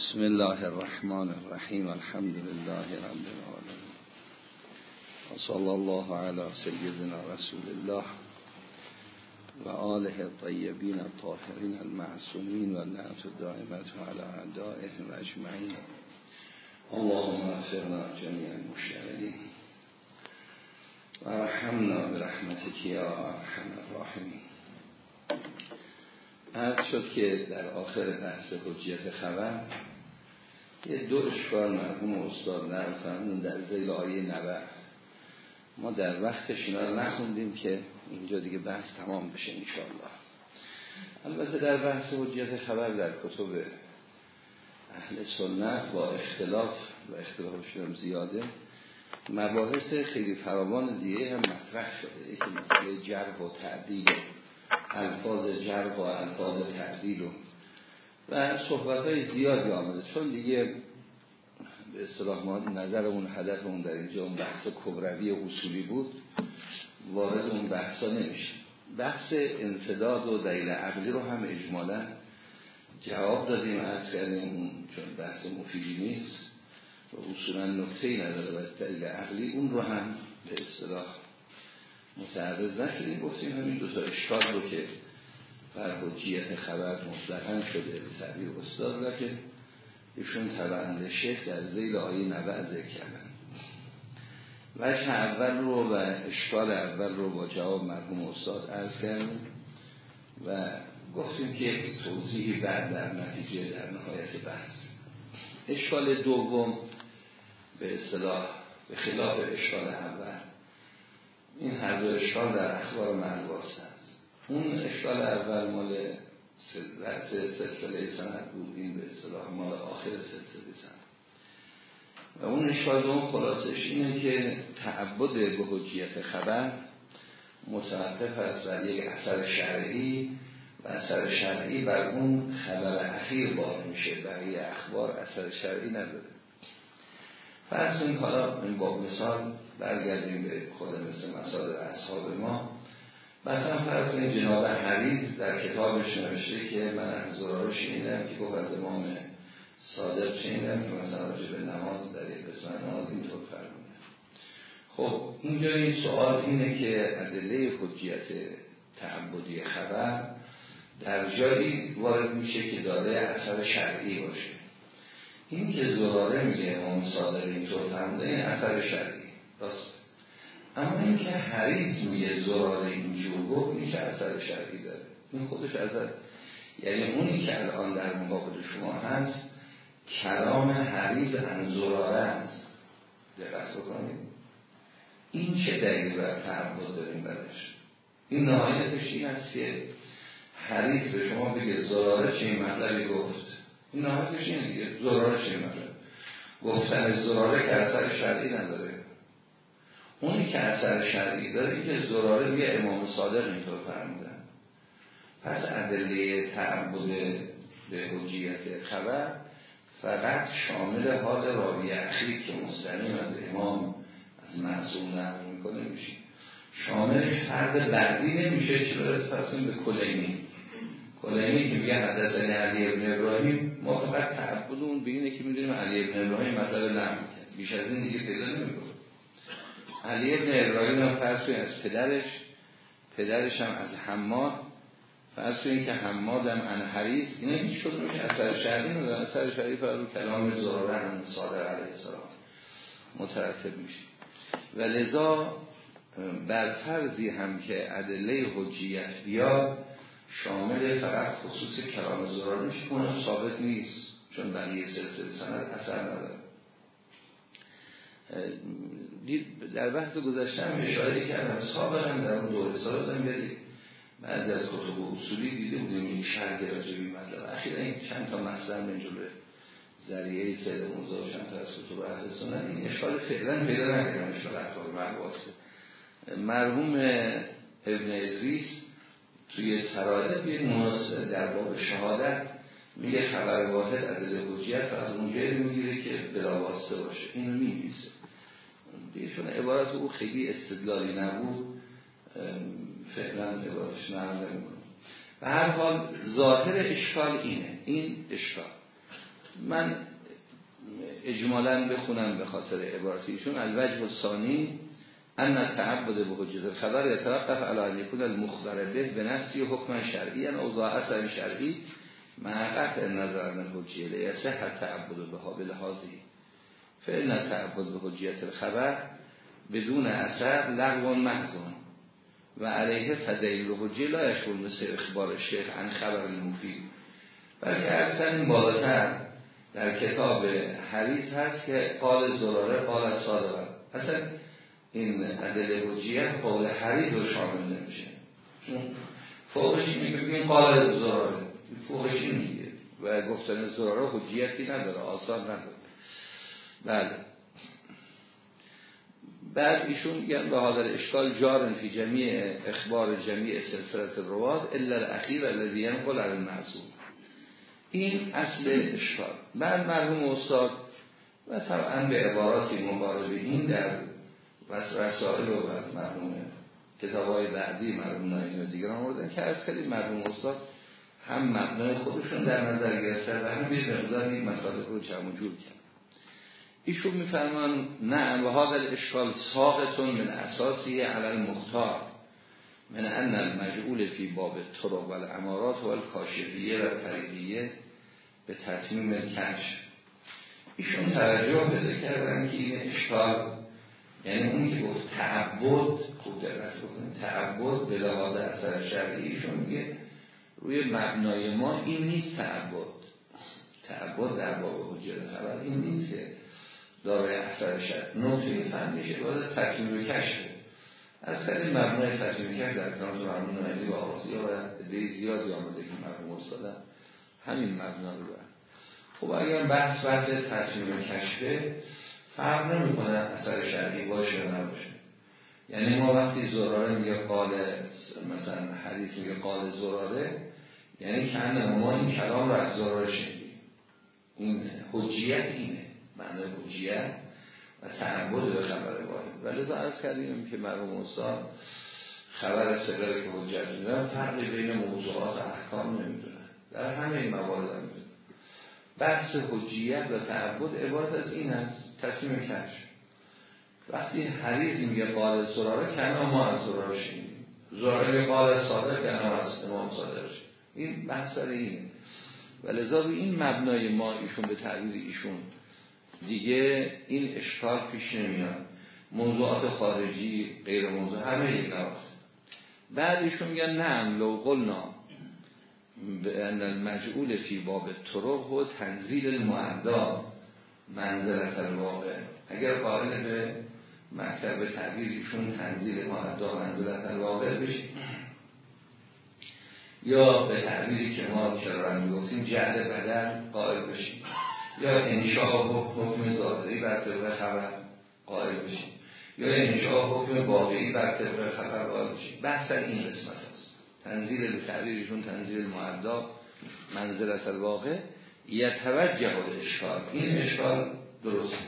بسم الله الرحمن الرحیم الحمد لله رب العالمين وصلى الله على سيدنا رسول الله و آله الطیبین الطاهرین المعصومین و نعت دائمت على اعدائهم اجمعین. اللهم اغفرنا جميع و رحمنا برحمتك یا ارحم الراحمین. از شد که در آخر بحث حجیت خبر یه دو اشکال مرحوم استاد نرفتن در زیل آیه ما در وقتش اینا رو نخوندیم که اینجا دیگه بحث تمام بشه انشاءالله. البته در بحث حجیت خبر در کتب اهل سنت با اختلاف و اختلافشون زیاده. مباحث خیلی فراوان دیگه هم مطرح شده. یکی مسئله جرح و تعدیل الفاظ جرح و الفاظ تعدیل و و صحبت های زیادی آمده. چون دیگه به اصطلاح ما نظرمون هدفمون در اینجا اون بحث کبروی اصولی بود وارد اون بحثا نمیشه بحث انصداد و دلیل عقلی رو هم اجمالا جواب دادیم از کردیم چون بحث مفیدی نیست و اصولا نکته ای نداره و دلیل عقلی اون رو هم به اصطلاح متعرض نشدیم. گفتیم همین دو تا اشکال رو که بر حجیت خبر مطلقا شده به تعبیر استاد و که ایشون طبعا شیخ در زیل آیه نبع ذکر کردن. وجه اول رو و اشکال اول رو با جواب مرحوم استاد کردیم و گفتیم که توضیحی بعد در نتیجه در نهایت بحث. اشکال دوم به اصطلاح به خلاف اشکال اول. این هر دو اشکال در اخبار معنواست هست اون اشکال اول مال سلسله سند بود. این به اصطلاح مال آخر سلسله سند. و اون اشکال دوم خلاصش اینه که تعبد به حجیت خبر متوقف است بر یک اثر شرعی و اثر شرعی بر اون خبر اخیر بار میشه. بقیه اخبار اثر شرعی نداره. فرض این حالا این با مثال برگردیم به خود مثل مسائل اصحاب ما. مثلا فرض این جناب حریز در کتابش نوشته که من از زرارو شنیدم که گفت از امام صادق شنیدم که مثلا راجع به نماز در یک قسمت نماز اینطور فرمونه خب اینجا این سوال اینه که ادله حجیت تعبدی خبر در جایی وارد میشه که داره اثر شرعی باشه. این که زراره میگه امام صادق اینطور فرمونه این اثر شرعی. راست. اما این که حریز میگه زراره اینجور گفت این که اثر شرعی داره. این خودش اثر یعنی اونی که الان در مقابل شما هست کلام حریز ان زراره است. دقت بکنید. این چه دلیل بر تعبد داریم برش؟ این نهایتش این است که حریز به شما بگه زراره چه مطلبی گفت. این نهایتش اینه دیگه. زراره چه مطلب؟ گفتن زراره که اثر شرعی نداره. اونی که اثر شرعی داره که زراره یه امام صادق اینطور فرمودن. پس ادله تعبد به حجیت خبر فقط شامل حال راوی اخیر که مستقیم از امام از معصوم نقل می‌کنه میشه. شاملش فرد بعدی نمیشه چه برسیم به کلینی. کلینی که میگه حدثنی علی ابن ابراهیم ما فقط تعبد اون به اینه که می‌دونیم علی ابن ابراهیم مطلب نقل کرد بیش از این دیگه پیدا نمی‌کنه. علی ابن ابراهیم هم از پدرش پدرش هم از حماد. فرض کنید که حماد هم انحریف اینا هیچ کدومش اثر شرعی نداره اثر شرعی فرو کلام زراره هم صادق علیه السلام مترتب میشه. و لذا بر فرضی هم که ادله حجیت بیاد شامل فقط خصوص کلام زراره میشه. اون ثابت نیست چون بقیه سلسله سند اثر نداره. در بحث گذشته هم اشاره کردم. سابقا در اون دوره دارم برید بعد از کتب اصولی دیده بودیم این شرح راجبی مطلب. اخیرا این چند تا مصدر من جلوه ذریعه سید موزا و چند تا از کتب اهل سنت. این اشکال فعلا پیدا نکردم اشکال اخبار واسه مرحوم ابن ادریس توی سرایت یه مناسب در باب شهادت میگه خبر واحد عدد حجیت از اونجایی می‌گیره که بلا واسطه باشه. اینو میبیسه دیشون عبارت او خیلی استدلالی نبود فعلا عبارتش نقل و هر حال ظاهر اشکال اینه این اشکال. من اجمالا بخونم به خاطر عبارتیشون الوجه ثانی ان تعبد به حجت الخبر یتوقف علی ان یکون المخبر به به نفسی حکم شرعی. ان اوضاع اثر شرعی مع قطع نظر عن الحجیه لیصح تعبد بها بلحاظی فإن تعبد به حجیت الخبر بدون اثر لغو محضون و علیه فدیل حجیه لا یشمل مثل اخبار شیخ عن خبر المفید. بلکه اصلا بالاتر در کتاب حریص هست که قال زراره قال صادقه. اصلا این عدل حجیت قول حریص رو شامل نمیشه. فوقش میگه قال زراره. فوقش میگه و گفتن زراره حجیتی نداره آثار نداره. بله. بعد ایشون میگن به حاضر اشکال جار فی جمیع اخبار جمیع سلسلت رواد الا الاخیر الذي ينقل علی المعصوم. این اصل اشکال. بعد مرحوم استاد و طبعا به عباراتی مقارب این در رسائل و مرحوم کتاب های بعدی مرحوم ناین و دیگر آوردن که از کلی مرحوم استاد هم مبنای خودشون در نظر گرفتن و هم یه مقدار این مطالب رو جمع کرد. ایشون میفرمان نه و هذا الاشکال ساقتون من اساسی علی المختار من ان المجعول فی باب طرق و الامارات و الکاشفیه و طریقیه به تصمیم کش ایشون توجه بده کردن که این اشکال یعنی اون که گفت تعبد خوب دقت بکنید تعبد به لحاظ اثر شرعی ایشون میگه روی مبنای ما این نیست تعبد. تعبد در باب حجت خبر این نیست که دارای اثر شرعی نقطه فهمیشه باید تکمیل کشفه از این مبنای ترجمه کرد در کنار مرمون نهیدی و آغازی و عده زیادی آمده که مرمون استادن همین مبنا رو برن خب اگر بحث بحث ترجمه کشفه فرق نمی کنه اثر شرعی باشه یا نباشه. یعنی ما وقتی زراره میگه قال مثلا حدیث میگه قال زراره یعنی که ما این کلام رو از زراره شنیدیم. این حجیت اینه. معنی حجیت و تعبد به خبر واحد. ولی لذا عرض کردیم که مرحوم استاد خبر سقر که حجت میدن فرقی بین موضوعات احکام نمی‌دونن در همه این موارد هم بحث حجیت و تعبد عبارت از این است تصمیم کش وقتی حریز میگه قال سراره کنه ما از سراره شنیدیم. زراره قال صادق کنه از امام صادق این بحث اینه. و لذا این مبنای ما ایشون به تعبیر ایشون دیگه این اشکال پیش نمیاد. موضوعات خارجی غیر موضوع همه یک نواست بعدشون میگن نه لو قلنا به المجعول فی باب طرق و تنزیل المعدا. منزلت الواقع. اگر قائل به مکتب تعبیرشون تنزیل معدا منزلت الواقع بشه. یا به تعبیری که ما چرا می‌گفتیم جعل بدن قائل بشیم. یا انشاء حکم ظاهری بر طبق خبر قائل بشیم. یا انشاء حکم واقعی بر طبق خبر قائل بشیم. بحث این قسمت است تنزیل به تعبیرشون تنزیل معدا منزلت الواقع یتوجه اشکال. این اشکال درست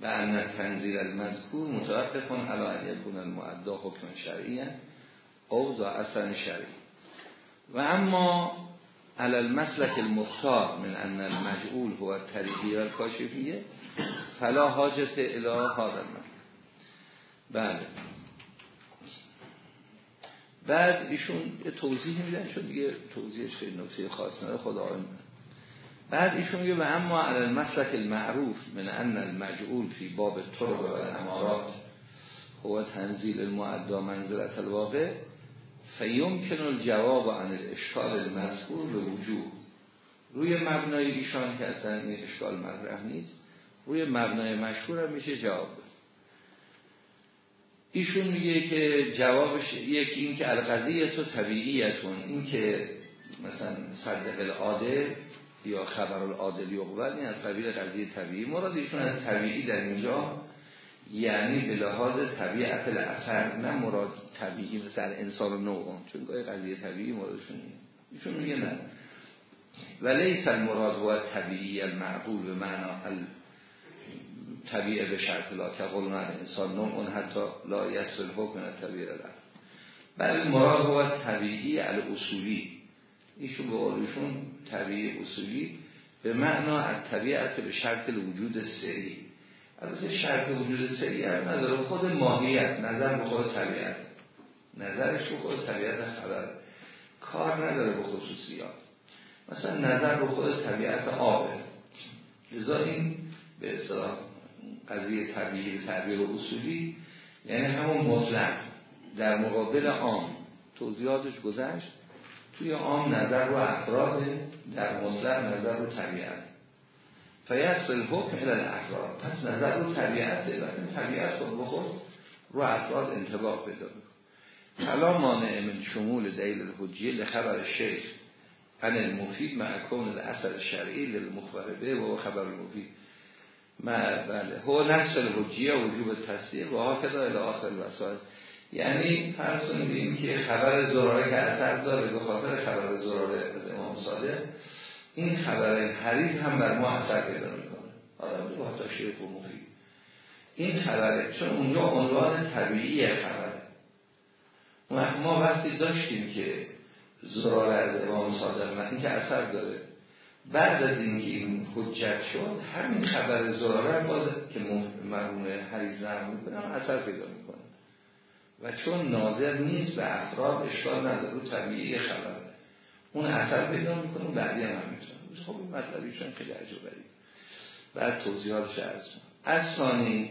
و ان تنزیل المذکور متوقف کن علی یکون المعدا حکم شرعی او ذا اصلا شرعی. و اما على المسلك المختار من ان المجعول هو الطریقی و کاشفیه فلا حاجت الى هذا بله بعد. ایشون توضیح میدن چون دیگه توضیحش خیلی نکته خاص نداره خدا آن بعد ایشون میگه و اما على المسلك المعروف من ان المجعول فی باب طرق و الامارات هو تنزیل المعدا منزلت الواقع. فیمکن الجواب عن الاشکال المذکور به وجود روی مبنای ایشان که اصلا این اشکال مطرح نیست روی مبنای مشهور هم میشه جواب ایشون میگه که جوابش یکی این که القضیه تو طبیعیتون این که مثلا صدق العادل یا خبر العادل یقبل این از قبیل قضیه طبیعی. مراد ایشون از طبیعی در اینجا یعنی به لحاظ طبیعت الاثر نه مراد طبیعی مثل انسان و نوع چون گاهی قضیه طبیعی موردشون ایشون میگه نه. ولیس المراد هو طبیعی المعقول به معنا طبیعه به شرط لا تقول من انسان نوع حتی لا یسل حکم طبیعه در بل مراد هو طبیعی الاصولی. ایشون به قولشون طبیعی اصولی به معنا طبیعت به شرط وجود سری. البته شرط وجود سری هم نداره. خود ماهیت نظر به خود طبیعت. نظرش به خود طبیعت خبر. کار نداره به خصوصیات مثلا نظر به خود طبیعت آبه لذا این به اصطلاح قضیه طبیعی تعبیر و اصولی یعنی همون مطلق. در مقابل عام. توضیحاتش گذشت. توی عام نظر رو افراد در مطلق نظر رو طبیعت. فیصل الحکم الى الافراد. پس نظر رو طبیعت لیکن طبیعت خود بخود رو افراد انتباه پیدا کلا مانع من شمول دلیل الحجیه لخبر شیخ. عن المفید مع کون الاثر شرعی للمخبر به و خبر المفید بله. هو نفس الحجیه وجوب تصدیق و ها کدا الى آخر وسائل. یعنی فرض کنیم که خبر زراره که اثر داره به خاطر خبر زراره از امام صادق این خبر حریز هم بر ما اثر پیدا می‌کنه. حالا با حتی شیخ و مفید این خبره. چون اونجا عنوان طبیعی خبره. ما وقتی داشتیم که زراره از امام صادق این که اثر داره. بعد از اینکه این حجت شد همین خبر زراره باز که مرحوم حریز نرم می‌کنه اثر پیدا می‌کنه. و چون ناظر نیست به افراد اشکال نداره رو طبیعی خبر اون اثر پیدا می‌کنه بعدی هم همینطور خب این مطلبیشون خیلی عجبه بعد توضیحاتش ارز از ثانی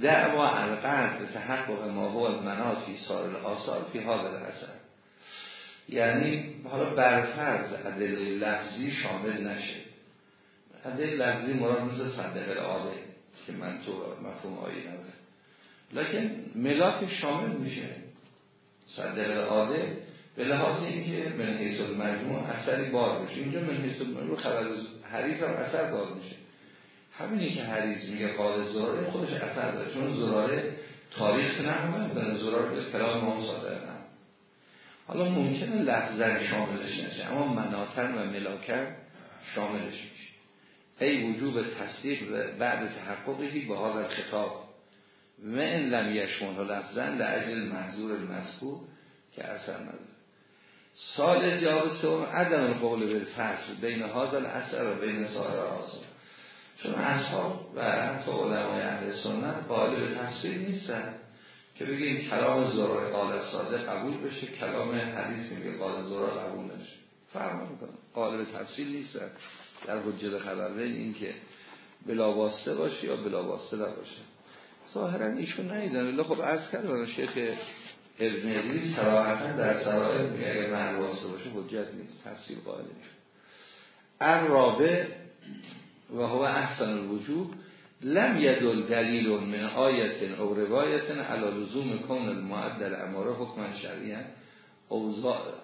دعوا القرد به تحقق ما هو المنات فی سار آثار فی حال اثر یعنی حالا برفرض عدل لفظی شامل نشه. عدل لفظی مراد مثل صدق العاده که من تو مفهوم آیه نبود لکن ملاک شامل میشه. صدق العاده به لحاظ اینکه من حیث المجموع اثری بار بشه اینجا من حیث المجموع خبر حریز هم اثر بار میشه. همینی که حریز میگه قال زراره خودش اثر داره. چون زراره تاریخ نه همه زراره به کلام ما صادر نه. حالا ممکنه لفظن شاملش نشه اما مناتن و ملاکن شاملش میشه. ای وجوب تصدیق بعد تحققی به حال خطاب و این لم یشمون لفظن لعجل منظور المذکور که اصلا نداره. سال جواب سوم عدم القول بالفصل بین هازل اثر و بین سایر آثار چون اصحاب و حتی علمای اهل سنت قائل به تفسیر نیستن که بگیم کلام زرار قال ساده قبول بشه کلام حدیث میگه قال زرار قبول نشه. فرق می‌کنه. قائل به تفسیر نیستن. در حجت خبر این که بلا باشه یا بلا واسطه نباشه. ظاهرا ایشون نیدن. خب عرض کردم شیخ ابن ادریس صراحتا در سرائر میگه اگر من واسطه باشه. حجت نیست تفسیر قائل الرابع و هو احسن الوجوب لم یدل دلیل من آیت او روایت علی لزوم کون المعدل اماره حکم شرعی او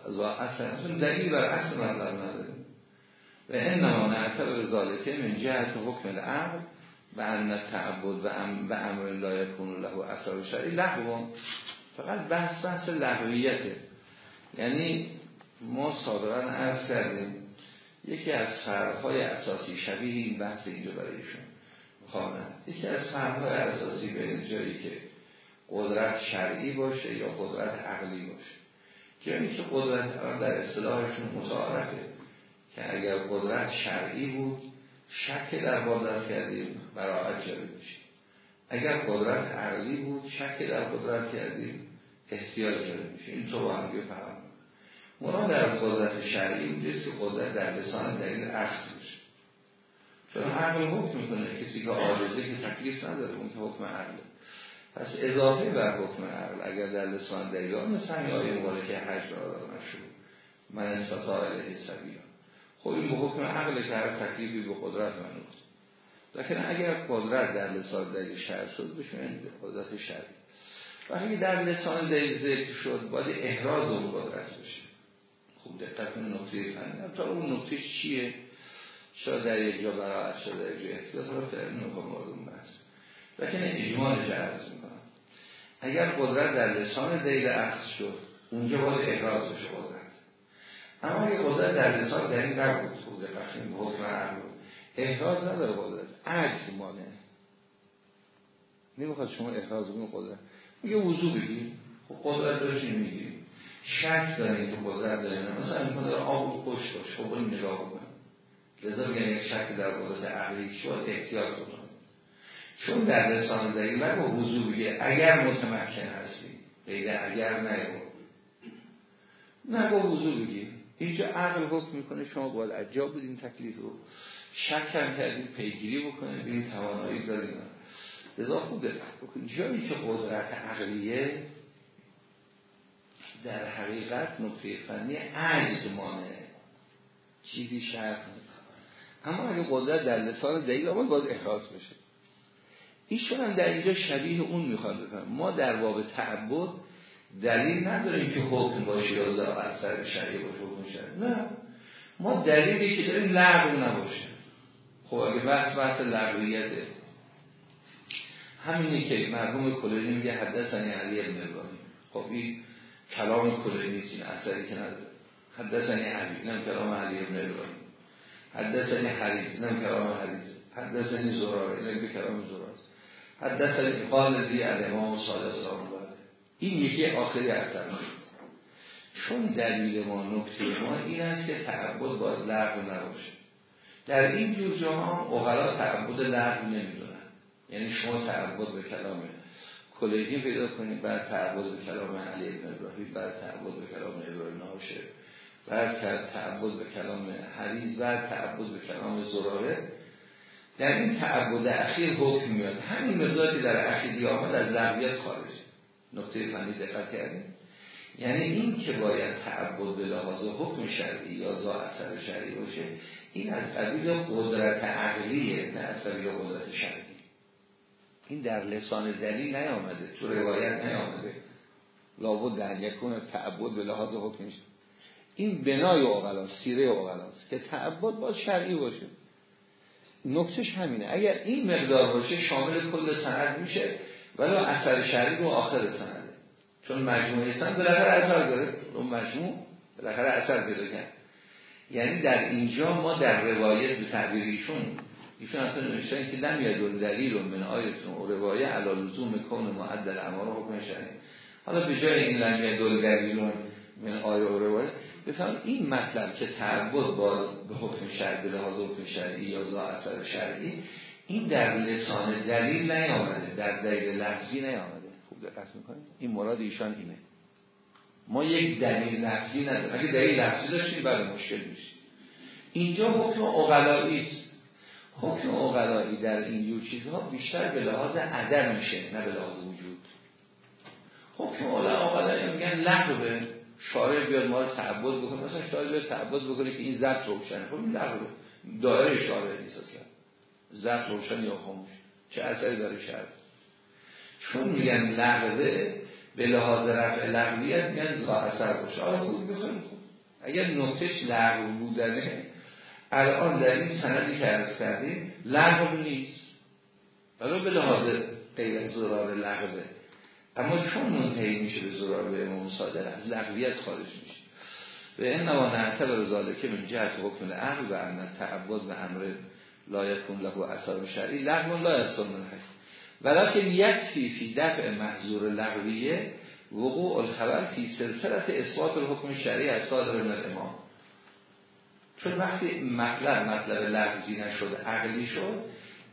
زا اصلا دلیل بر اصل مطلب نداره. و انما نعتبر به من جهت حکم العقل به ان تعبد و امر لا یکون له اثر شرعی لغو فقط بحث بحث لغویته. یعنی ما سابقا عرض کردیم یکی از فرقهای اساسی شبیه این بحث اینجا برایشون خواهد یکی از فرقهای اساسی به جایی که قدرت شرعی باشه یا قدرت عقلی باشه. جایی که قدرت در اصطلاحشون متعارفه که اگر قدرت شرعی بود شک در قدرت کردیم برای جاری میشه اگر قدرت عقلی بود شک در قدرت کردیم احتیاج جاری میشه. این تو با هم بفهم مراد از قدرت شرعی اونجاست که قدرت در لسان دلیل اخذ میشه چون عقل حکم می‌کنه کسی که عارضه که تکلیف نداره اون که حکم عقله پس اضافه بر حکم عقل اگر در لسان دلیل مثل همین آیه که حج را مشروع من استطاع علیه خب این به حکم عقل که هر تکلیفی به قدرت منوط لیکن اگر قدرت در لسان دلیل شرع شد بشه قدرت شرعی و اگه در لسان دلیل ذکر شد باید احراز اون قدرت بشه. خوب دقت نقطه فنی. تا اون نقطه چیه؟ شاید در یک جا برای شاید در یک جا رو در نقطه بحث. لیکن اجمالش عرض می‌کنم. اگر قدرت در لسان دلیل اخذ شد اونجا باید احراز بشه قدرت. اما اگه قدرت در لسان در این نبود خود قشنگ حکم عقل احراز نداره قدرت. عجز مانه نمی‌خواد شما احراز کنید قدرت. میگه وضو بگیر خب قدرت داشت می‌گیری شک داره که قدرت داره مثلا می‌کنه داره آب پشت باش خب این نگاه بکن لذا میگن یک شک در قدرت عقلی شد احتیاط کنم چون در لسان دلیل و حضور بگه اگر متمکن هستی. غیر اگر نه نه با حضور بگیر اینجا عقل حکم می‌کنه. شما باید عجاب بودین تکلیف رو. شک هم کردیم پیگیری بکنید این توانایی داریم لذا خوب دقت جایی که قدرت عقلیه در حقیقت نقطه فنی عجز مانه چیزی شرط اما اگه قدرت در لسان دلیل آمد باید احراز بشه. ایشون هم در اینجا شبیه اون می‌خواد بکنم ما در باب تعبد دلیل نداریم که حکم باشه یا در اثر شریع باشه نه. ما دلیلی که داریم لغو نباشه. خب اگه بحث بحث لغویته همینی که مرحوم کلینی میگه حدثنی علی ابن ابراهیم. خب این کلام کلینی این اثری که نداره. حدثنی علی نم کلام علی ابن ابراهیم. حدثنی حریز نم کلام حریز. حدثنی زراره نم کلام زراره حدثنی قال دی الامام صادق سلام این یکی آخری اثر چون دلیل ما نکته ما این است که تعبد باید لغو نباشه. در این جور جاها اغلا تعبد لغو نمی‌دونن. یعنی شما تعبد به کلام کلیهی پیدا کنید بعد تعبد به کلام علی ابن ابراهیم بعد تعبد به کلام ابراهیم ناشه بعد تعبد به کلام حریز بعد تعبد به کلام زراره. در این تعبد اخیر حکم میاد. همین مقداری در اخیری آمد از لغویت خارج. نقطه فنی دقت کردیم. یعنی این که باید تعبد به لحاظ حکم شرعی یا زا اثر شرعی باشه این از قبیل قدرت عقلیه نه از قبیل قدرت شرعی. این در لسان دلیل نیامده. تو روایت نیامده. لابد در یکون تعبد به لحاظ حکم این بنای اوغلاست سیره اوغلاست که تعبد باید شرعی باشه. نکتش همینه. اگر این مقدار باشه شامل کل سند میشه ولی اثر شرعی رو آخر سنده. چون مجموعه سند بالاخره اثر داره. اون مجموع بالاخره اثر پیدا کرد. یعنی در اینجا ما در روایت به تعبیر ایشون اصلا نوشتن که نمیاد دلیل من آیتون و روایه علا لزوم کون معدل امار حکم شرعی. حالا به جای این لمیه دل دلیل من آیه و روایه بفهم این مطلب که تعبد با به حکم شرعی به لحاظ حکم شرعی یا زا اثر شرعی این در لسان دلیل نیامده در دلیل لفظی نیامده. خوب دقت می‌کنید؟ این مراد ایشان اینه. ما یک دلیل لفظی نداریم. اگه دلیل لفظی داشتیم بعد مشکل میشه اینجا حکم اقلایی است. حکم اقلایی در اینجور چیزها بیشتر به لحاظ عدم میشه نه به لحاظ وجود. حکم اقلایی میگن لغوه شارع بیاد ما رو تعبد بکنه مثلا شارع بیاد تعبد بکنه که این ضبط روشنه. خب این لغوه دایره شارع نیست اصلا. ضبط روشن یا خاموش. چه اثری داره شرط چون میگن لغوه به لحاظ رفع لغویت میگن زا اثر باشه. آره خوب خوب اگر نکتش لغو بودنه الان در این سندی که ارز کردیم لغو نیست. ولی به لحاظ غیر زرار لغوه. اما چون منتهی میشه به زرار به امام صادق از لغویت خارج میشه. به این نوا نعتبر که من جهت حکم عقل و ان تعبد و امر لا یکون له اثر شرعی. لغو لا یستر من حیث ولیکن یک فی فی دفع محضور لغویه وقوع الخبر فی سلسلت اثبات الحکم شرعی از صادر من الامام. چون وقتی مطلب مطلب لغزی نشد عقلی شد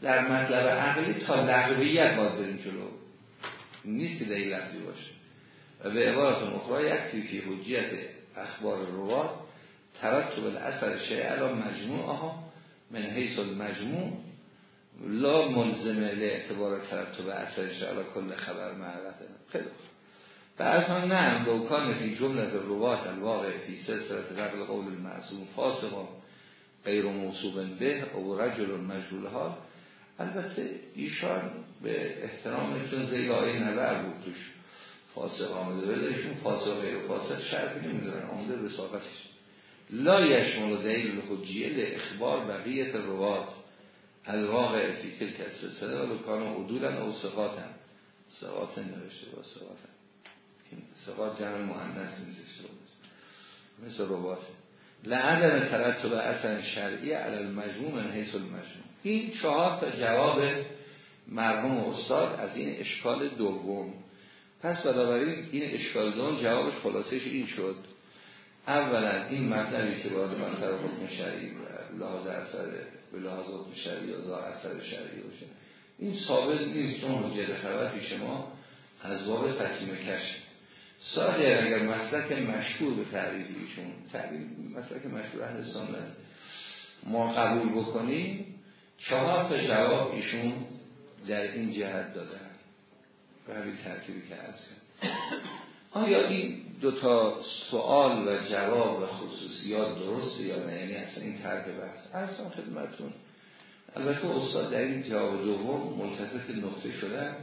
در مطلب عقلی تا لغویت باید بریم جلو. نیست که این لغزی باشه. و به عبارت اخرى یک فی حجیت اخبار روات ترتب الاثر شیع علا مجموع ها من حیث المجموع لا ملزمه اعتبار ترتب اثرش علا کل خبر معرفه خیلی هم نه دوکان فی جمله روات الواقع فی سلسلت نقل قول المعصوم فاسقا غیر موصوب به او رجل مجهول حال. البته ایشان به احترامشون زیر آیه نبر بود توش. فاسق آمده ایشون فاسق غیر فاسق شرطی نمی‌دونن آمده به ساقتش لا یشمل دلیل حجیه اخبار بقیت روات الواقع فی تلک السلسله و لکان عدولا او سقاطن سقاط نوشته با سقاطن سقاط جمع مهندس نیست مثل روات لعدم ترتب اصلا شرعی علی المجموع من حیث المجموع. این چهار تا جواب مرحوم استاد از این اشکال دوم. پس بنابراین این اشکال دوم جوابش خلاصش این شد. اولا این مطلبی که وارد مطلب حکم شرعی لحاظ اثر به لحاظ حکم شرعی یا اثر شرعی باشه. این ثابت نیست چون حجت خبر پیش ما از باب تکیم کشف. ساده اگر مسلک مشهور به تعریف ایشون تعریف مسلک مشهور اهل سنت ما قبول بکنیم چهار تا جواب ایشون در این جهت دادن. به همین ترکیبی که هست. آیا این دو تا سوال و جواب و خصوصیات درسته یا نه؟ یعنی اصلا این ترک بحث اصلا خدمتون. البته استاد در این جواب دوم ملتفت نقطه شدن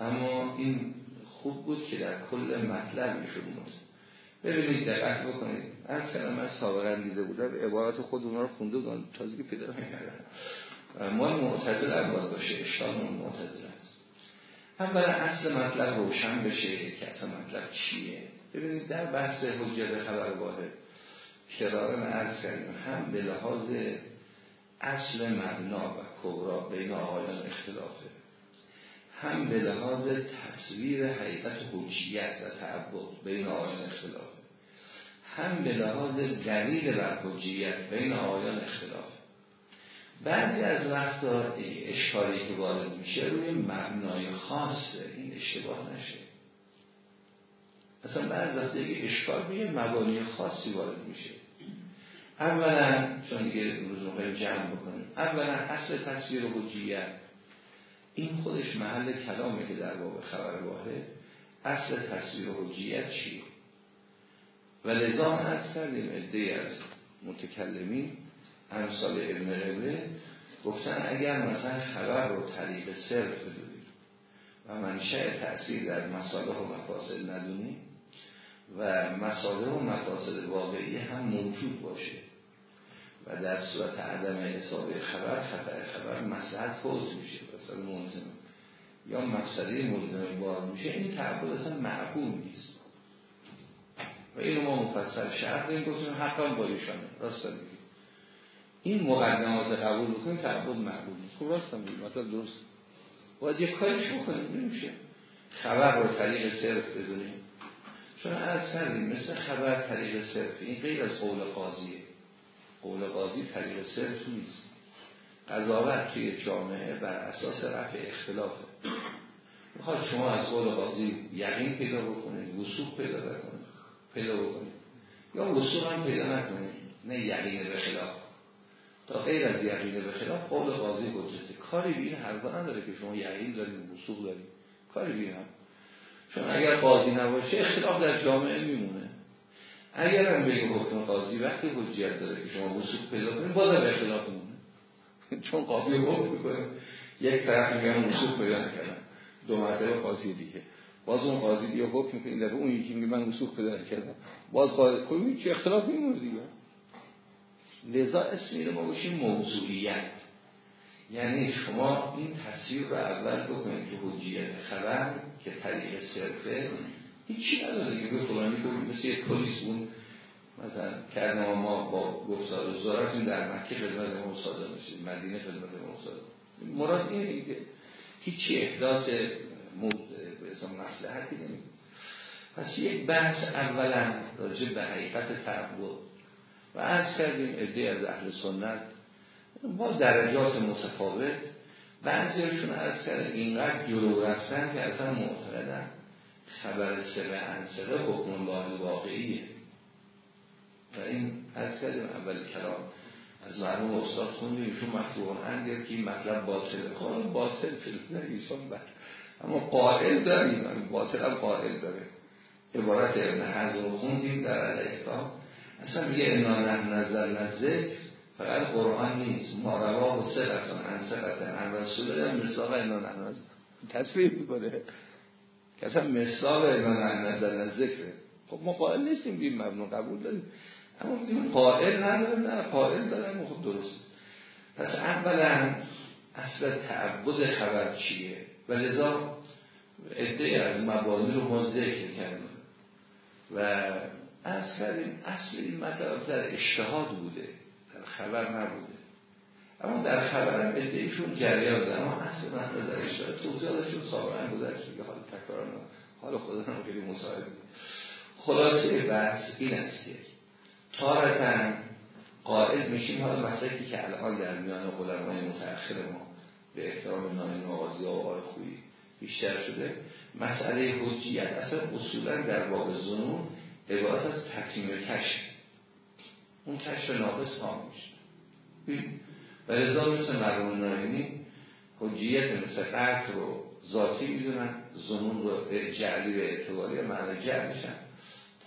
اما این خوب بود که در کل مطلب میشون بود ببینید دقت بکنید. از کلمه من سابقا دیده بودم عبارت خود اونا رو خونده بودم. تازگی پیدا نکردم. ما معتزل عباد باشه اشکال معتزل است. اولا اصل مطلب روشن بشه که اصلا مطلب چیه. ببینید در بحث حجت خبر واحد کرارن عرض کردیم هم به لحاظ اصل مبنا و کبرا بین آقایان اختلافه. هم به لحاظ تصویر حقیقت حجیت و تعبد بین آقایان اختلافه. هم به لحاظ دلیل بر حجیت بین آقایان اختلافه. بعضی از وقتا اشکالی که وارد میشه روی مبنای خاصه این اشتباه نشه. اصلا بعض وقتا یک اشکال روی مبانی خاصی وارد میشه. اولا چون دیگه روز مقیم جمع بکنیم. اولا اصل تصویر حجیت این خودش محل کلامه که در باب خبر واحد. اصل تصویر حجیت چیه؟ و لذا از کردیم عده از متکلمین امثال ابن قبله گفتن اگر مثلا خبر رو طریق صرف بدونیم و منشأ تأثیر در مساله و مفاصل ندونیم و مساله و مفاصل واقعی هم موجود باشه و در صورت عدم حساب خبر خطر خبر مسلحت فوت میشه مثلا ملزم یا مفسده ملزم بار میشه این تعبد اصلا معقول نیست. و اینو ما مفصل شرح داریم گفتیم حقا با ایشانه راست میگیم این مقدمات قبول بکنیم تعبد معقول نیست. خب راست میگیم مثلا درست. باید یه کارش بکنیم؟ نمیشه خبر رو طریق صرف بدونیم. چون از سریم مثل خبر طریق صرف. این غیر از قول قاضیه. قول قاضی طریق صرف نیست. قضاوت توی جامعه بر اساس رفع اختلافه. می‌خواد شما از قول قاضی یقین پیدا بکنید وصول پیدا بکنید پیدا بکنید. یا وصول هم پیدا نکنید. نه یقین به خلاف. تا غیر از یقین به خلاف قول قاضی حجته کاری بین حرفا نداره که شما یقین دارید وصول دارید کاری بین هم چون اگر قاضی نباشه اختلاف در جامعه میمونه. اگر هم بگه حکم قاضی وقتی حجیت داره که شما وصول پیدا کنید بازم اختلاف مونه چون قاضی حکم می‌کنه. یک طرف میگن وصول پیدا نکردم. دو مرتبه قاضی دیگه. باز اون قاضی دیگه حکم می‌کنه. دفعه اون یکی میگه من وصول پیدا نکردم. باز قاضی خب چه اختلاف میمونه دیگه. لذا اسمی رو ما باشیم موضوعیت. یعنی شما این تصویر رو اول بکنید که حجیت خبر که طریق صرفه. هیچی نداره که به فلانی گفت مثل یک پلیس اون مثلا کردن ما با گفتار و زارتون در مکه خدمت ما صادر میشید مدینه خدمت ما صادر مراد اینه که هیچی احداث مسلحتی نمید پس یک بحث اولا راجع به حقیقت تعبد و از کردیم عده از اهل سنت با درجات متفاوت بعضیشون از کردیم اینقدر جلو رفتن که اصلا معتقدن خبر سره انسره حکم الله واقعیه. و این از کردیم اول کلام. از مرموم استاد خوندیم ایشون مطلوبان اندیر که این مطلب باطله خواهد باطل فیلم ایشون بر. اما قائل داریم. باطل هم قائل داره. عبارت ابن حضر خوندیم در الاحکام اصلا میگه انا نحن نزل نزد فقط قرآن نیست. ما و سقتان عن سقتان عن رسول الله مصداق انا نزل تصویر می‌کنه. که اصلا مصداق انا نزل ذکره خب ما قائل نیستیم بیم مبنون قبول داریم. اما بگیم قائل ندارم نه قائل دارم خب درست. پس اولا اصل تعبد خبر چیه؟ و لذا عده از مبانی رو ما ذکر کردیم. و از کردیم اصل این مطلب در اشتهاد بوده در خبر نبوده. اما در خبر هم ادهیشون جریان داره. اما اصل مطلب در اشتهاد توضیحاتشون سابقا گذشت که حال تکرار حال خدا هم خیلی مساعد بود خلاصه بحث این است که تارتا قائل میشیم. حالا مسئله که الان در میان علمای متأخر ما به احترام نامی آغازی و آقای خویی بیشتر شده مسئله حجیت. اصلا اصولا در باب زنون عبارت از تکمیم کشف. اون کشف ناقص تام میشه. و رضا مثل مرمون نایمی حجیت مثل قطع رو ذاتی می‌دونن زنون رو جعلی و اعتباری معنی جعلشن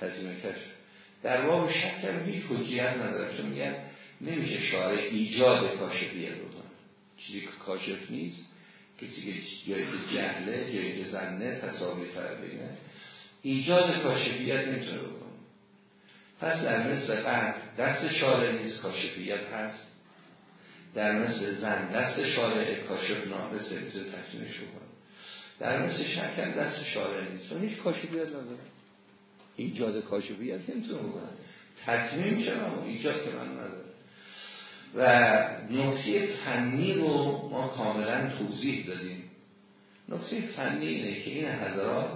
تجمه کشف. در باب شک هم هیچ حجیت نداره چون میگن نمیشه شارع ایجاد کاشفیت بکنه چیزی که کاشف نیست کسی که جایی که جهله جایی که زنه تصاوی فربینه ایجاد کاشفیت نمی‌تونه بکنه. پس در مثل قرد دست شارع نیست کاشفیت هست. در مثل زن دست شارع کاشف ناقصه می‌تونه تکمیلش بکنه در مثل شکل دست شارع نیست. چون هیچ کاشفیت نداره. ایجاد کاشفیت نمی‌تونه بکنه. تکمیم چرا ایجاد که من نداره و نکته فنی رو ما کاملا توضیح دادیم. نکته فنی اینه که این حضرات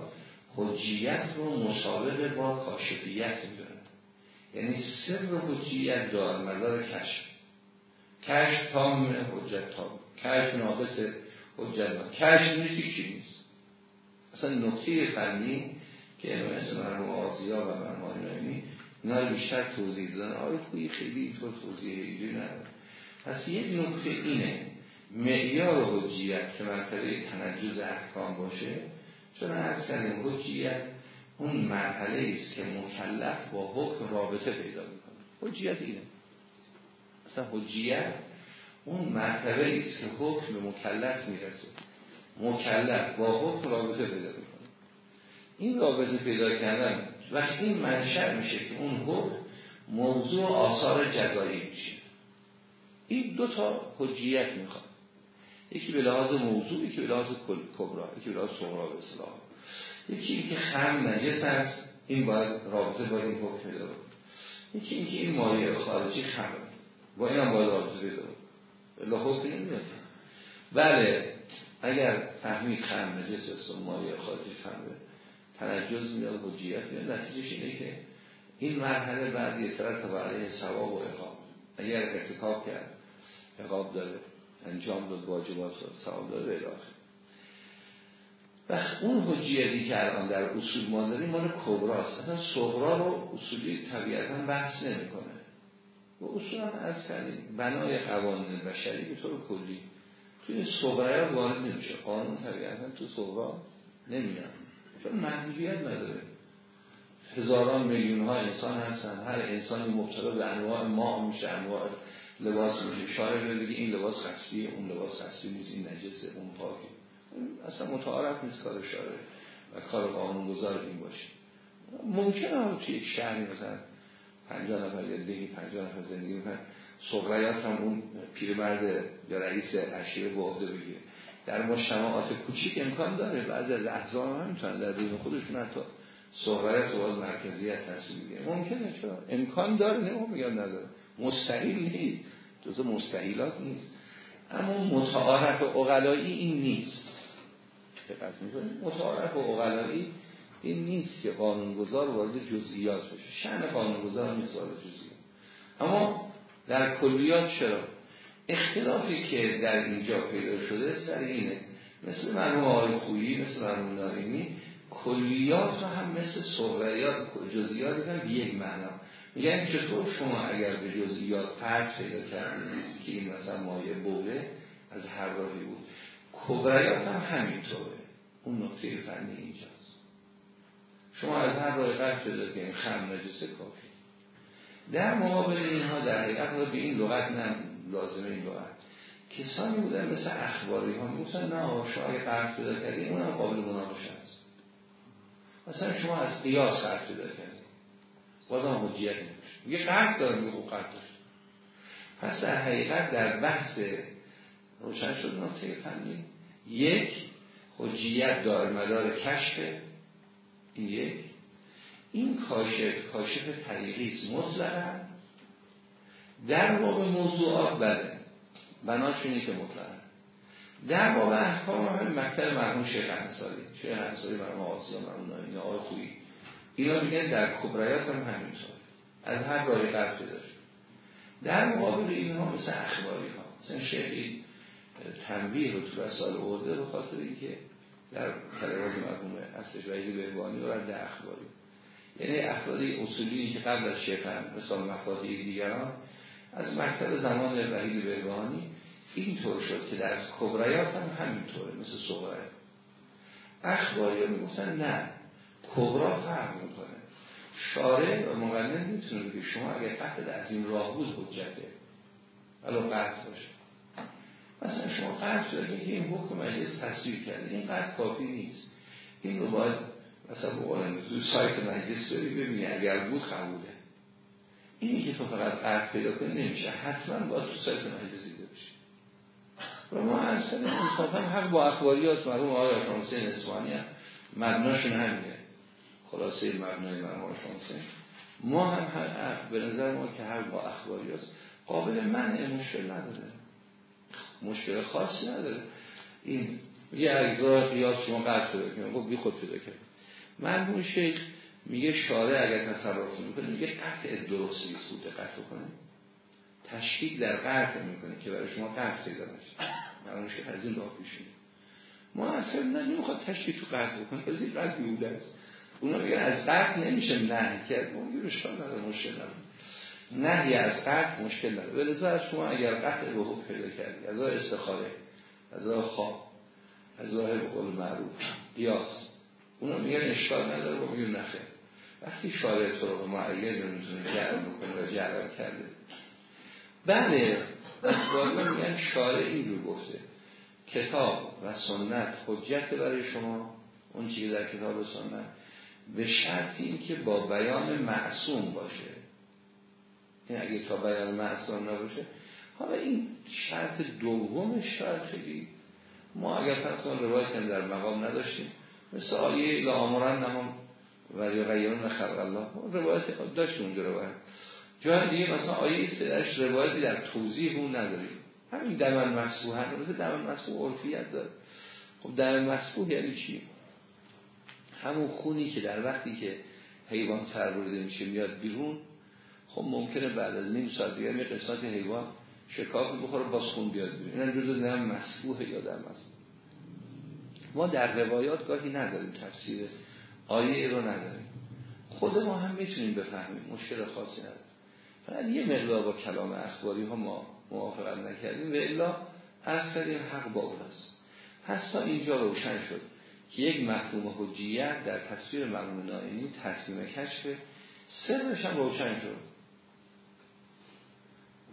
حجیت رو مسابقه با کاشفیت می‌دونن یعنی سر حجیت دار مدار کشف. کشف تام حجت تام. کشف ناقص حجت کشف نیست چی نیست. اصلا نکته فنی که مثل مرموم آزیا و مرموم نایمی اینا بیشتر توضیح دادن. آقای خویی خیلی اینطور توضیح اینجوری نداره. پس یک نکته اینه معیار حجیت که مرتبه تنجز احکام باشه چون کردیم حجیت اون مرحله است که مکلف با حکم رابطه پیدا می‌کنه. حجیت اینه. مثلا حجیت اون مرتبه است که حکم مکلف می‌رسه. مکلف با حکم رابطه پیدا می‌کنه. این رابطه پیدا کردن وقتی این میشه که اون حکم موضوع آثار جزایی میشه. این دو تا حجیت می‌خواد. یکی به لحاظ موضوع یکی به لحاظ کبرا یکی به لحاظ صغرا به اصلاح. یکی اینکه خم نجس است این باید رابطه با این حکم پیدا یکی اینکه این مایه خارجی خمه. با این هم باید رابطه پیدا الا حکم نمیاد بله اگر فهمید خم نجس است و مایه خارجی خمه تنجز میاد حجیت میاد نتیجهش اینه که این مرحله بعد یترتب علیه ثواب و اقام اگر ارتکاب کرد اقاب داره. انجام داد واجبات رو ثواب داره به و اون حجیتی که الان در اصول ما داریم مال کبراست اصلا صغرا رو اصولی طبیعتا بحث نمی‌کنه. و اصولا از کردیم بنای قوانین بشری به طور کلی توی صغرا وارد نمیشه. قانون طبیعتا تو صغرا نمیاد. چون محدودیت نداره. هزاران میلیون ها انسان هستن. هر انسانی مبتلا به انواع ما میشه انواع لباس میشه. شاید بگی این لباس خستیه اون لباس خستی نیست این نجسه اون پاکی اصلا متعارف نیست کار شاره و کار قانون گذار این باشه. ممکنه هم توی یک شهری مثلا پنجاه نفر یا دیگه پنجاه نفر زندگی می‌کنن. صغریات هم اون پیرمرد یا رئیس اشیره به عهده بگیره در مجتمعات کوچیک امکان داره. بعضی از احزاب هم می‌تونن در دین خودشون حتی صغریت و مرکزیت تصمیم می‌گیره ممکنه چرا؟ امکان داره. نه میگم نداره مستحیل نیست. جزء مستحیلات نیست. اما متعارف اقلایی این نیست. دقت متعارف اقلایی این نیست که قانونگذار وارد جزئیات بشه. شأن قانونگذار نیست وارد جزئیات. اما در کلیات چرا؟ اختلافی که در اینجا پیدا شده سر اینه. مثل مرموم آقای خویی مثل مرموم کلیات رو هم مثل صغریات جزئیات هم یک معنا میگن چطور شما اگر به جزئیات فرق پیدا کردید که این مثلا مایه بوله از هر راهی بود. کبریات هم همینطوره. اون نقطه فنی اینجاست. شما از هر راه قرد پیدا که این خم نجسه کافی. در مقابل اینها در حقیقت به این لغت نه لازمه این لغت. کسانی بودن مثل اخباری ها می‌گفتن نه اگه قرد پیدا کردیم اونم قابل مناقشه است. مثلا شما از قیاس قرد پیدا بازم حجیت نمیشه یه قرد داره میگه او قرد داشت پس در حقیقت در بحث روشن شد نقطه فنی. یک حجیت دار مدار کشف. این یک. این کاشف کاشف طریقی است مطلقا در باب موضوعات بله. بناشونی که مطلقا. در باب احکام هم مکتب مرحوم شیخ انصاری. شیخ انصاری مرحوم آسیا مرحوم نایین آقای خویی. اینا میگن در کبریات هم همینطور از هر راه قرض پیدا شد در مقابل اینها مثل اخباری ها مثلا شیخ تنبیه رو تو رسال ارده به خاطر اینکه در کلمات مرحوم اصلش وحید بهبانی و رد اخباری. یعنی افرادی اصولی که قبل از شیخ هم مثال مفاهی دیگران از مکتب زمان وحید بهبانی این طور شد که در کبریات هم همینطوره مثل صغره. اخباری می‌گفتن نه. کبرا فرق می‌کنه. شارع و مقنن می‌تونه بگه شما اگر قتل از این راه بود حجته ولو قتل باشه. مثلا شما قتل شده که این حکم مجلس تصویر کرده. این قتل کافی نیست. این رو باید مثلا بقول سایت مجلس بری ببینی. اگر بود قبوله. اینی که تو فقط قتل پیدا کنی نمیشه. حتما باید تو سایت مجلس دیده بشه و ما اصلا انصافا حق با اخباری هست مرحوم آقای حسین اسوانی هم مبناشون همینه. خلاصه مبنای مرحوم حسین ما هم هر به نظر ما که هر با اخباری هست قابل منع مشکل نداره. مشکل خاصی نداره. این یه اجزا قیاس شما قرد شده کنید خب بی خود پیدا کرد مرحوم شیخ میگه شارع اگر تصرف می‌کنه میگه قطع درستی سود قطع کنه. تشکیل در قطع می‌کنه که برای شما قطع پیدا نشه. مرحوم شیخ از این راه پیش ما اصلا نمی‌خواد تشکیل تو قطع بکنه از این قطع بیوده است. اونا میگن از قطع نمیشه نه کرد میگه رشتان نداره مشکل نداره. نهی از قطع مشکل نداره. به لذا از شما اگر قطع حکم پیدا کردی از استخاره از خواب از راه به قول معروف قیاس اونا میگن اشکال نداره و میگن نخه وقتی شارع طرق معید رو می‌تونه جعل بکنه و جعل کرده. بله اخباری میگن شارع این رو گفته. کتاب و سنت حجت برای شما اون چیزی در کتاب و سنت. به شرطی که با بیان معصوم باشه. این اگه تا بیان معصوم نباشه حالا این شرط دوم شرط خیلی ما اگر پس روایت هم در مقام نداشتیم مثل آیه لامرن نمام و غیرون خلق الله. روایت داشت اونجا روایت جای دیگه مثلا آیه است روایتی در توضیح اون نداریم. همین دمن مسبوح هم مثل دمن مسبوح عرفیت داره. خب دمن مسبوح یعنی چی؟ همون خونی که در وقتی که حیوان سربریده میشه میاد بیرون خب ممکنه بعد از نیم ساعت دیگه یه قسمت حیوان شکاف بخوره باز خون بیاد بیرون. این جزء دم مسبوح یا مسبوح. ما در روایات گاهی نداریم تفسیر آیه رو نداریم. خود ما هم می‌تونیم بفهمیم مشکل خاصی نداریم فقط یه مقدار با کلام اخباری ها ما موافقت نکردیم و الا از حق با اون است. پس تا اینجا روشن شد. که یک مفهوم حجیت در تصویر مرحوم نائینی تصمیم کشف سرش هم روشن شد.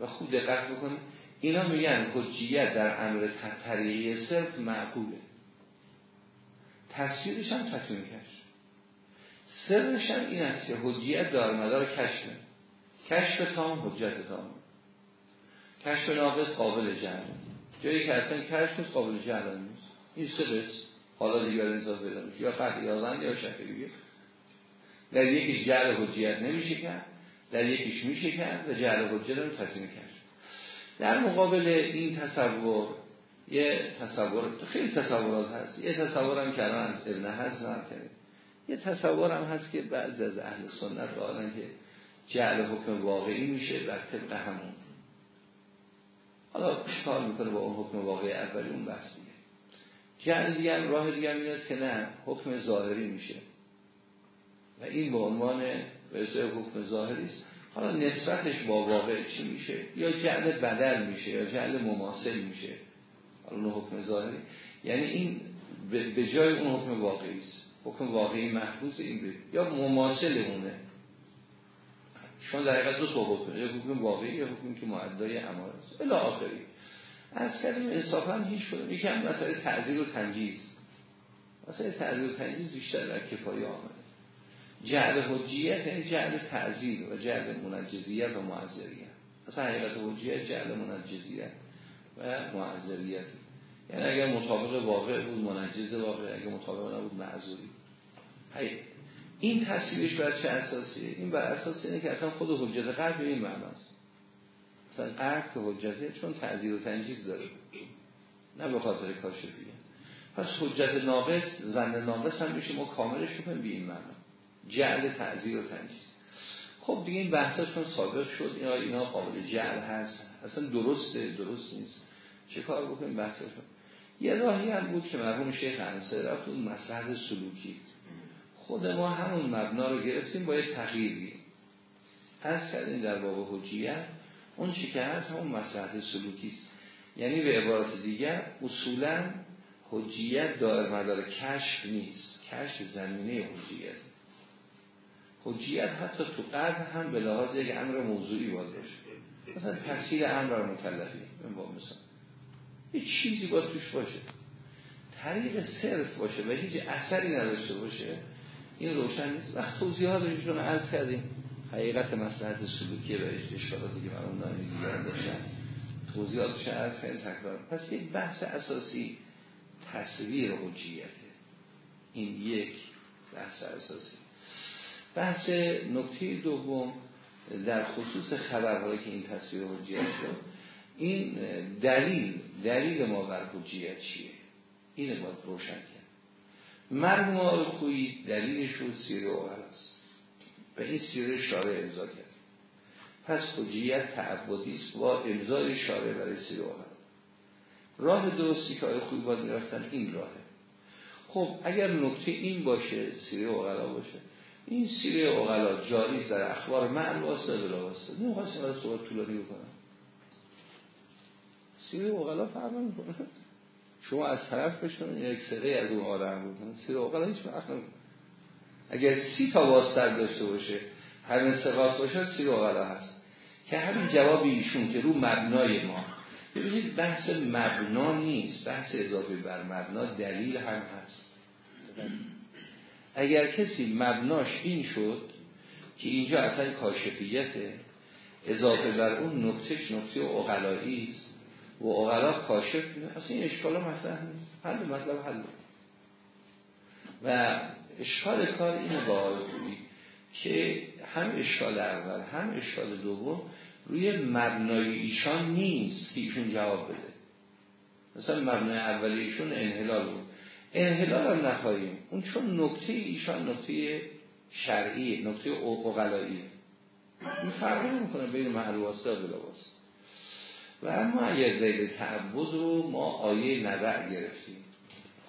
و خوب دقت بکنید اینا میگن حجیت در امر طریقی صرف معقوله. تصویرش هم تصمیم کشف. سرش هم این است که حجیت دار مدار کشفه. کشف تام حجت تام. کشف ناقص قابل جهل جایی که اصلا کشف قابل جهل نیست. این قسم. حالا دیگر انصاف پیدا میشه یا قطع یادن یا شکلیه در یکیش جعل حجیت نمیشه کرد در یکیش میشه کرد و جعل حجیت رو تصمیم کرد. در مقابل این تصور یه تصور خیلی تصورات هست. یه تصورم که الان از ابن هست کرد یه تصورم هست که بعضی از اهل سنت قائلن که جعل حکم واقعی میشه بر طبق همون. حالا کار می‌کنه با اون حکم واقعی؟ اولی اون بحث دیگه. جعل دیگر راه دیگر این که نه حکم ظاهری میشه. و این به عنوان به حکم ظاهری است. حالا نسبتش با واقع چی میشه؟ یا جعل بدل میشه یا جعل مماثل میشه. حالا اون حکم ظاهری. یعنی این به جای اون حکم واقعی است. حکم واقعی محفوظ این به یا مماثل اونه. شما در حقیقت دو تا حکم یا حکم واقعی یا حکم که معدای امار است. الی آخری. از کردیم انصافا هیچ کنیم یکم مسئله تعذیر و تنجیز مسئله تعذیر و تنجیز بیشتر در کفایی آمده. جعل حجیت یعنی جعل تعذیر و جعل منجزیت و معذریت. اصلا حقیقت حجیت جعل منجزیت و معذریت. یعنی اگر مطابق واقع بود منجز واقع اگر مطابق نبود معذوری. این تصویرش بر چه اساسیه؟ این بر اساس اینه که اصلا خود حجت قلب این معناست مثلا قلب که حجته چون تعذیر و تنجیز داره. نه به خاطر کاشفیه پس حجت ناقص زن ناقص هم میشه ما کاملش بکنیم به این معنا. جعل تعذیر و تنجیز خب دیگه این بحثاشون ثابت شد. اینا اینا قابل جعل هست. اصلا درسته درست نیست. چه کار بکنیم بحثشون یه راهی هم بود که مرحوم شیخ انصاری رفت اون مسئله سلوکی. خود ما همون مبنا رو گرفتیم با یه تغییری. از کردیم در باب حجیت اون چی که هست همون مسئله سلوکی است. یعنی به عبارت دیگر اصولا حجیت دائر مدار کشف نیست. کشف زمینه حجیت. حجیت حتی تو قرد هم به لحاظ یک امر موضوعی باشه مثلا تحصیل امر مکلفی مثلا یه چیزی باید توش باشه. طریق صرف باشه و هیچ اثری نداشته باشه. این روشن نیست. وقت توضیحاتش رو عرض کردیم. حقیقت مسئلت سلوکیه و اشکالاتی که من اون دیگر داشتن. توضیحاتش عرض کردیم تکرار. پس یک بحث اساسی تصویر حجیته. این یک بحث اساسی. بحث نکته دوم در خصوص خبرهایی که این تصویر حجیت شد این دلیل دلیل ما بر حجیت چیه؟ اینه باید روشن کرد. مرحوم آقای خویی دلیلش رو سیره است و این سیره شارع امضا کرد. پس حجیت تعبدی است. با امضای شارع برای سیره راه درستی که آقای خویی باید می‌رفتن این راهه. خب اگر نکته این باشه سیره اغلا باشه این سیره اغلا جاری در اخبار معل واسه بلا واسه نمی‌خواستیم از صحبت طولانی بکنم. سیره اغلا فرق می‌کنه. شما از طرف بشون یک سقه از اون آدم بودن. سیره اغلا هیچ فرق اگر سی تا واسطه داشته باشه همین سقاط باشه سیره اغلا هست. که همین جواب ایشون که رو مبنای ما. ببینید بحث مبنا نیست. بحث اضافه بر مبنا دلیل هم هست. اگر کسی مبناش این شد که اینجا اصلا کاشفیته اضافه بر اون نکتهش نکته اقلایی است و اقلا کاشف اصلا این اشکال مثلا نیست. حل مطلب حل و اشکال کار اینه با که هم اشکال اول هم اشکال دوم روی مبنای ایشان نیست که ایشون جواب بده. مثلا مبنای اولی ایشون انحلال بود. انحلال هم نخواهیم. اون چون نکته ایشان نکته شرعی نکته اقلایی این فرق نمی‌کنه بین محل و بلا و اما اگر دلیل تعبد رو ما آیه نبع گرفتیم.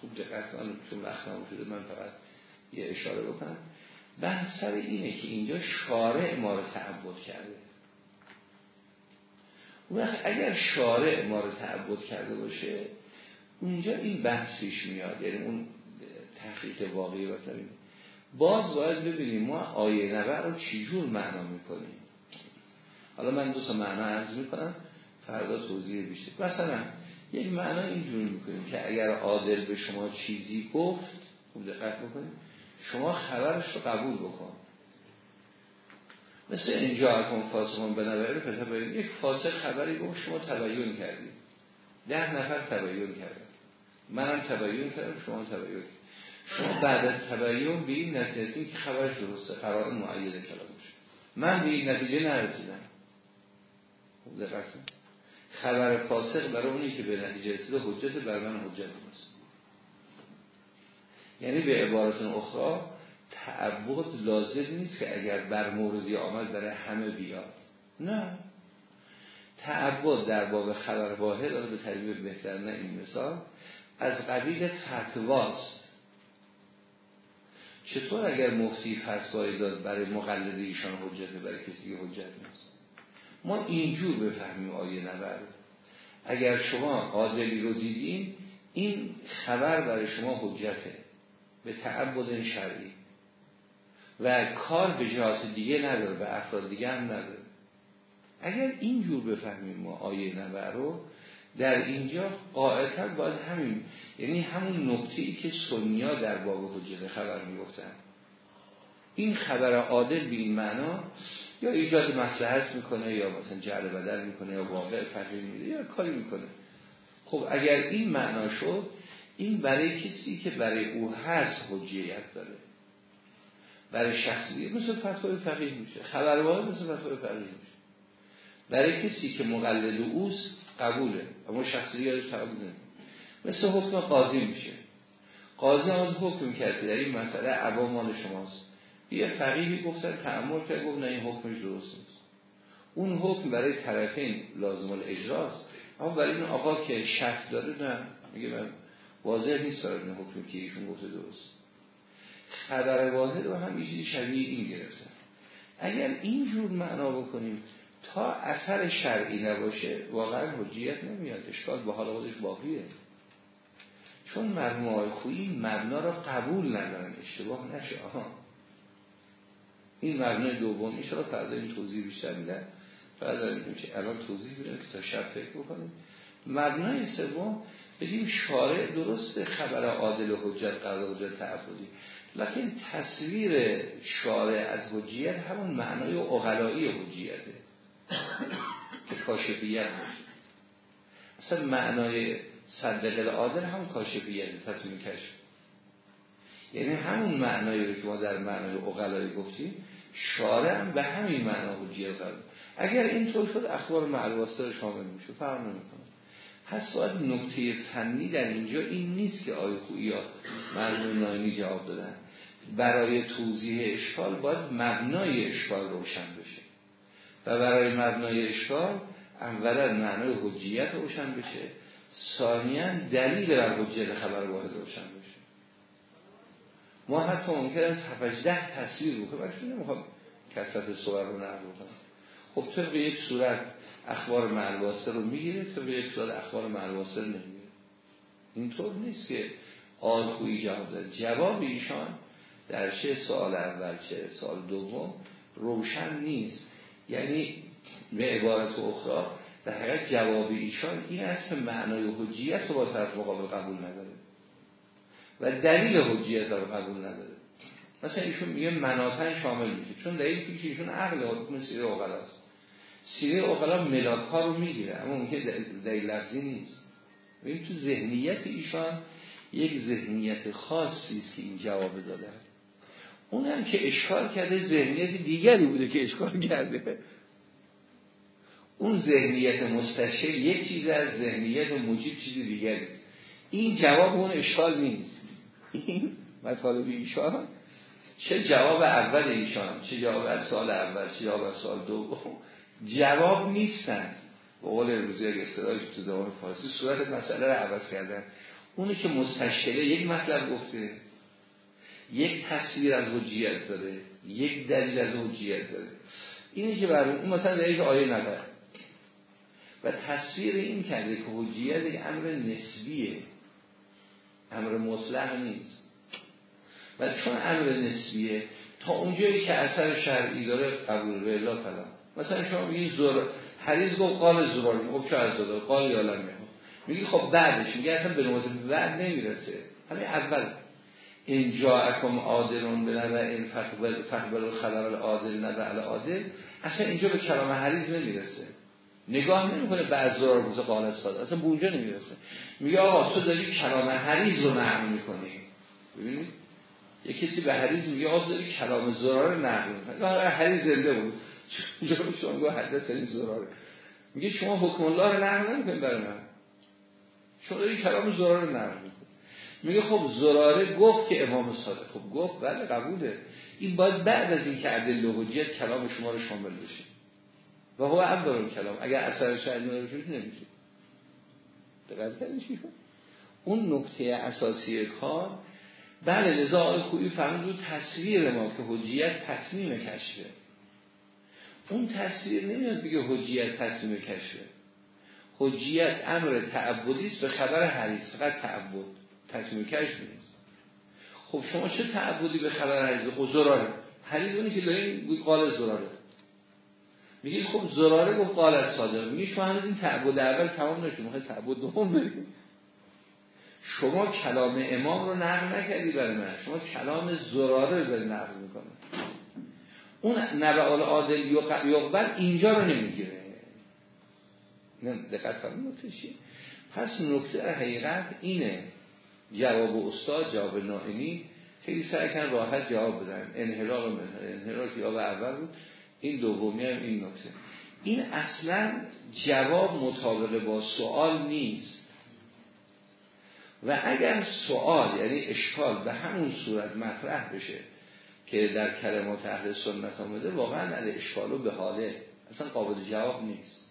خوب دقت کنم چون وقت شده من فقط یه اشاره بکنم. بحث سر اینه که اینجا شارع ما رو تعبد کرده. وقت اگر شارع ما رو تعبد کرده باشه اونجا این بحث پیش میاد یعنی اون تحقیق واقعی و باز باید ببینیم ما آیه نبر رو چجور معنا می‌کنیم. حالا من دو تا معنا عرض می‌کنم فردا توضیح بیشتر. مثلا یک معنا اینجوری می‌کنیم که اگر عادل به شما چیزی گفت خوب دقت بکنیم. شما خبرش رو قبول بکن. مثل اینجا اکن فاسقون به نبره پس یک فاسق خبری گفت شما تبیین کردید ده نفر تبیین کردن. منم تبیین کردم شما تبیین. شما بعد از تبیین به این نتیجه که خبرش درسته قرار معید کلام من به این نتیجه نرسیدم. دقت خبر فاسق برای اونی که به نتیجه رسیده حجت بر من حجت نیست. یعنی به عبارت اخرى تعبد لازم نیست که اگر بر موردی آمد برای همه بیاد. نه. تعبد در باب خبر واحد داره به تعبیر بهتر نه این مثال. از قبیل فتواست. چطور اگر مفتی فتوایی داد برای مقلد ایشان حجته برای کسی حجت نیست؟ ما اینجور بفهمیم آیه نبرد اگر شما عادلی رو دیدین این خبر برای شما حجته. به تعبد شرعی. و کار به جهات دیگه نداره به افراد دیگه هم نداره. اگر اینجور بفهمیم ما آیه نبر رو در اینجا قاعدتا باید همین یعنی همون نکته ای که سنیا در باب حجت خبر می‌گفتن. این خبر عادل به این معنا یا ایجاد مسلحت می‌کنه یا مثلا جعل بدل می‌کنه یا واقع تغییر میده یا کاری می‌کنه. خب اگر این معنا شد این برای کسی که برای او هست حجیت داره. برای شخصی مثل فتوای فقیه میشه. خبر واحد مثل فتوای فقیه میشه. برای کسی که مقلد اوست قبوله. اما شخصی یادش قبول مثل حکم قاضی میشه. قاضی از حکم کرده. در این مسئله مال شماست. یه فقیهی گفتن تعمل کرد گفت نه این حکمش درست نیست. اون حکم برای طرفین لازم الاجراست. اما برای این آقا که شک داره نه. میگه من واضح نیست داره این حکم که ایشون گفته درست. خبر واحد رو هم یه شبیه این گرفتن اگر اینجور معنا بکنیم تا اثر شرعی نباشه واقعا حجیت نمیاد. اشکال به حال خودش باقیه. چون مرحوم خویی مبنا را قبول ندارن. اشتباه نشه آها. این مبنای دومیش رو فردا این توضیح بیشتر میدن. فردا الان توضیح میدن که تا شب فکر بکنیم. مبنای سوم بگیم شارع درست خبر عادل حجت قرار حجت تعبدی. لکن تصویر شارع از حجیت همون معنای اغلایی حجیته. که کاشفیت باشه اصلا معنای صدق عادل هم کاشفیت تصویر کشف یعنی همون معنایی رو که ما در معنای اغلایی گفتیم شارع هم به همین معنا حجیت قرار اگر این طور شد اخبار معلواسته رو شامل میشه فرق پس باید نکته فنی در اینجا این نیست که آی خویی یا مرمون نایمی جواب دادن. برای توضیح اشکال باید مبنای اشکال روشن بشه. و برای مبنای اشکال اولا معنای حجیت روشن بشه. ثانیا دلیل بر حجیت خبر واحد روشن بشه. ما حتی ممکن است 7 ده تصویر رو که نمی‌خوام کسرت صور رو نقل کنم خب طبق یک صورت اخبار معلواسه رو می‌گیره طبق یک صورت اخبار معلواسه رو نمی‌گیره. اینطور نیست که آرخویی جواب داره. جواب ایشان در چه سال اول چه سال دوم روشن نیست. یعنی به عبارت اخرى در حقیقت جواب ایشان این است که معنای حجیت رو با طرف مقابل قبول نداره و دلیل حجیت رو قبول نداره. مثلا ایشون میگه مناتن شامل میشه. چون دلیل پیش ایشون عقل حکم سیره است سیره اقلا ملاک ها رو می‌گیره اما اون که دلیل لفظی نیست. ببین تو ذهنیت ایشان یک ذهنیت خاصی است که این جواب داده. اونم که اشکال کرده ذهنیت دیگری بوده که اشکال کرده. اون ذهنیت مستشر یک چیز از ذهنیت مجیب چیز دیگری است. این جواب اون اشکال نیست. این مطالب ایشان چه جواب اول ایشان چه جواب از سال اول چه جواب از سال دوم؟ جواب نیستن. به قول روزی اگه تو زبان فارسی صورت مسئله رو عوض کردن. اونی که مستشکله یک مطلب گفته یک تصویر از حجیت داره یک دلیل از حجیت داره. اینی که برای اون مثلا یک آیه نبر و تصویر این کرده که حجیت یک امر نسبیه. امر مطلق نیست. و چون امر نسبیه تا اونجایی که اثر شرعی داره قبول به الله کلام مثلا شما میگید زور حریز گفت قال زرار خب چه از داده قال یا لم میگی خب بعدش میگه اصلا به نوبت بعد نمی‌رسه. همین اول. این جاءکم عادلون به نبع این فقبل خبر عادل نبع عادل اصلا اینجا به کلام حریز نمی‌رسه. نگاه نمی‌کنه بعض زرار روز قال اصلا به اونجا نمی‌رسه. میگه آقا تو داری کلام حریز رو نقل می‌کنی. ببینید کسی به حریز میگه آقا داری کلام زرار رو می‌کنی. حریز زنده بود. چون شما گوه حدث این زراره. میگه شما حکم الله رو نقل نمی‌کنید برای من. شما داری کلام زراره رو میگه خب زراره گفت که امام صادق. خب گفت بله قبوله. این باید بعد از این که عدل حجیت کلام شما رو شامل بشه. و هو اول کلام. اگر اثر شاید بشه نمیشه. دقیق اون نکته اساسی کار بله لذا آقای خوبی فهمید تصویر ما که حجیت تصمیم کشفه. اون تصویر نمیاد بگه حجیت تصمیم کشفه. حجیت امر تعبدی است به خبر حدیث فقط تعبد تصمیم کشف نیست. خب شما چه تعبدی به خبر حدیث؟ خب زراره. حدیث اونی که دارین قال زراره. میگید خب زراره گفت قال از صادق. هنوز این تعبد اول تمام نشد می‌خوای تعبد دوم بریم شما کلام امام رو نقل نکردی برای من. شما کلام زراره رو نقل می‌کنه اون نبع عادل یقبل اینجا رو نمی‌گیره. دقت فرمون پس نکته حقیقت اینه جواب استاد جواب نائمی خیلی سعی کن راحت جواب بدن. و انحلال که اول بود. این دومی هم این نکته. این اصلا جواب مطابق با سوال نیست. و اگر سوال یعنی اشکال به همون صورت مطرح بشه که در کلمات اهل سنت آمده واقعا علی اشکالو به حاله اصلا قابل جواب نیست.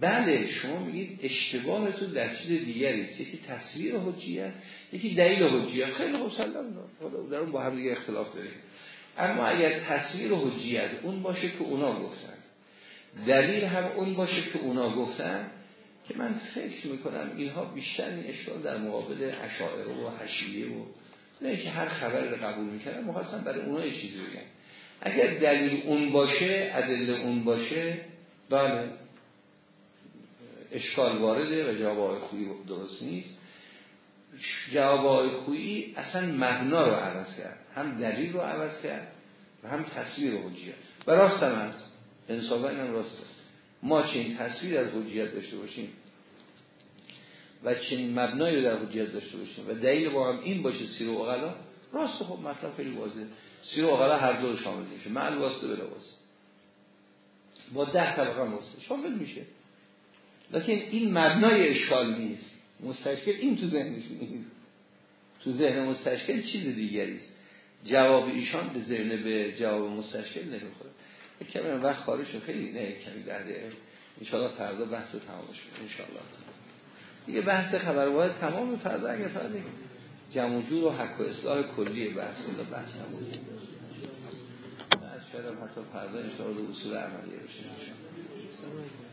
بله شما میگید اشتباهتون در چیز دیگری است. یکی تصویر حجیت یکی دلیل حجیت. خیلی مسلم در اون با هم دیگه اختلاف داریم. اما اگر تصویر حجیت اون باشه که اونا گفتن دلیل هم اون باشه که اونا گفتن که من فکر می‌کنم اینها بیشتر این اشکال در مقابل اشاعره و حشیه و نه که هر خبر رو قبول می‌کنن مخواستم برای اونا یه چیزی بگن اگر دلیل اون باشه عدل اون باشه بله. اشکال وارده و جواب خویی درست نیست. جواب خویی اصلا مبنا رو عوض کرد. هم دلیل رو عوض کرد و هم تصویر حجیت. و راست هم هست. انصافا هم راسته ما چین تصویر از حجیت داشته باشیم. و چنین مبنایی رو در حجیت داشته باشیم. و دلیل با هم این باشه سیر و اغلا راست خب مطلب خیلی واضحه. سیر و اغلا هر دو شامل میشه. معنی واسطه بلا واسطه با ده طبقه واسطه. شامل میشه. لیکن این مبنای اشکال نیست. مستشکل این تو ذهنش نیست. تو ذهن مستشکل چیز دیگری است. جواب ایشان به ذهن به جواب مستشکل نمی‌خوره. کمی وقت خارج خیلی نه کمی در انشاءالله فردا بحث تمامش کنیم انشاءالله. دیگه بحث خبر تمام فردا اگر فردا جمع جور و حق و اصلاح کلی بحث رو بحث از شاید حتی فردا انشاءالله اصول عملیه بشه